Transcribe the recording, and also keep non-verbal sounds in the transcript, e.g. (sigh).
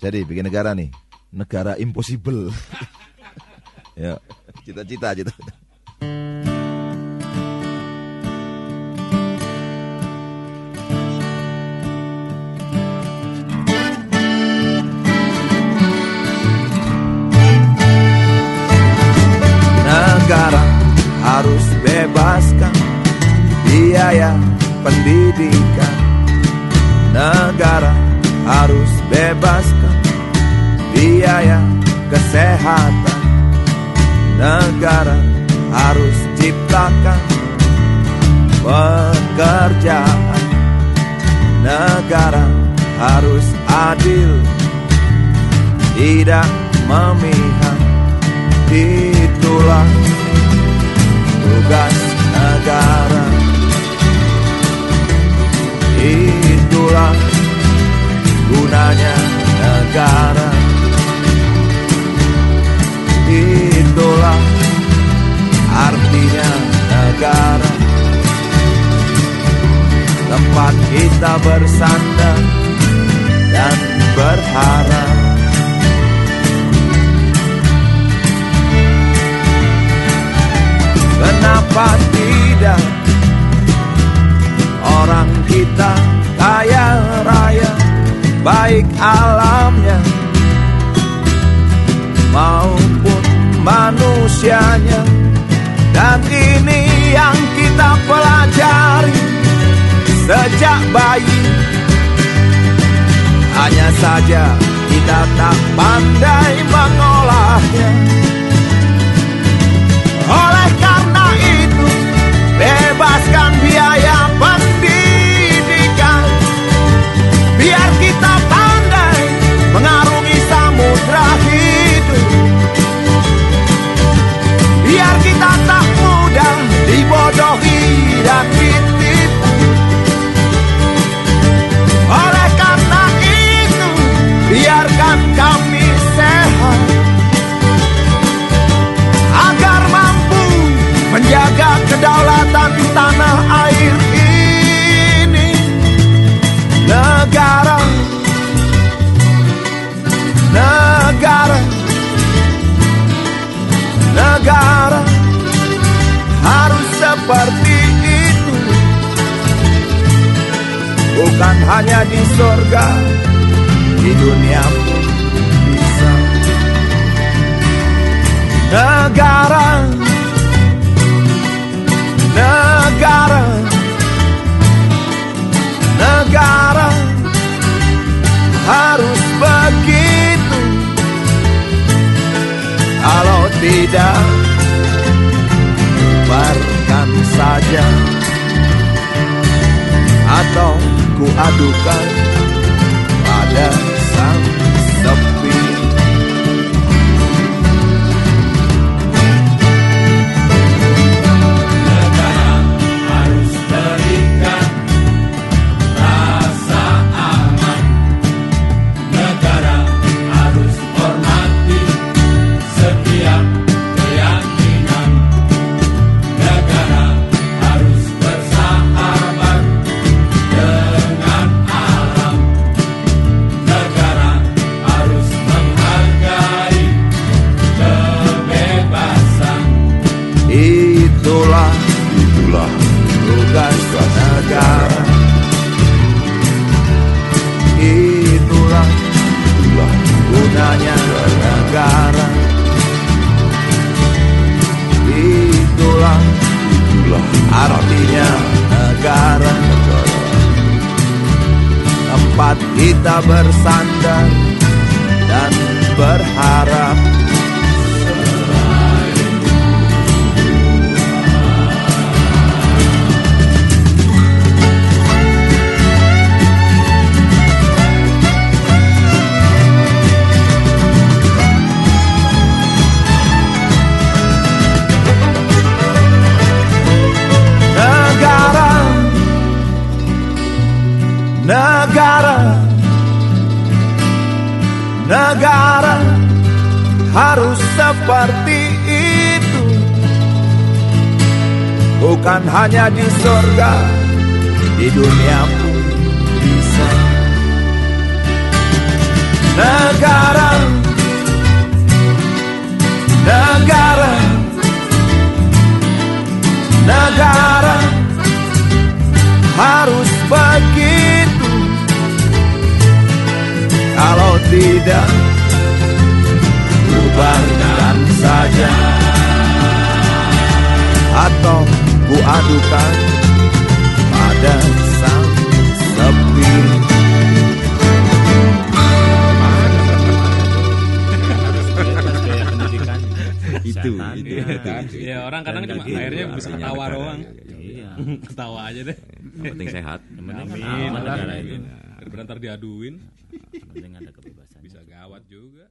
Jadi bikin negara nih, negara impossible. (laughs) ya, cita-cita gitu. Negara harus bebaskan biaya pendidikan. Kesehatan. Negara harus ciptakan pekerjaan. Negara harus adil, tidak memihak. Itulah tugas negara. Itulah gunanya negara. Artinya negara. Tempat kita bersandar dan berharap. Kenapa tidak orang kita kaya raya baik alamnya maupun manusianya dan ini yang kita pelajari sejak bayi. Hanya saja kita tak pandai mengolahnya bukan hanya di surga di dunia pun bisa. Negara negara negara harus begitu. Kalau tidak bubarkan saja ku Itulah tugas negara Itulah Itulah gunanya negara. Itulah Itulah artinya negara. Tempat kita bersandar negara harus seperti itu Bukan hanya di sorga, di dunia pun bisa Negara Negara Negara Harus bagi. Tidak Bubarkan saja Atau ku adukan pada sang sepi Itu, kesehatan. itu, itu. Ya orang kadang Dan cuma gitu, akhirnya ya, bisa ketawa doang. ya, ya. Iya. (laughs) Ketawa aja deh. Yang penting sehat. Yang penting kan Amin. aman negara ini. Daripada ntar diaduin penting ada kebebasan. bisa gawat juga.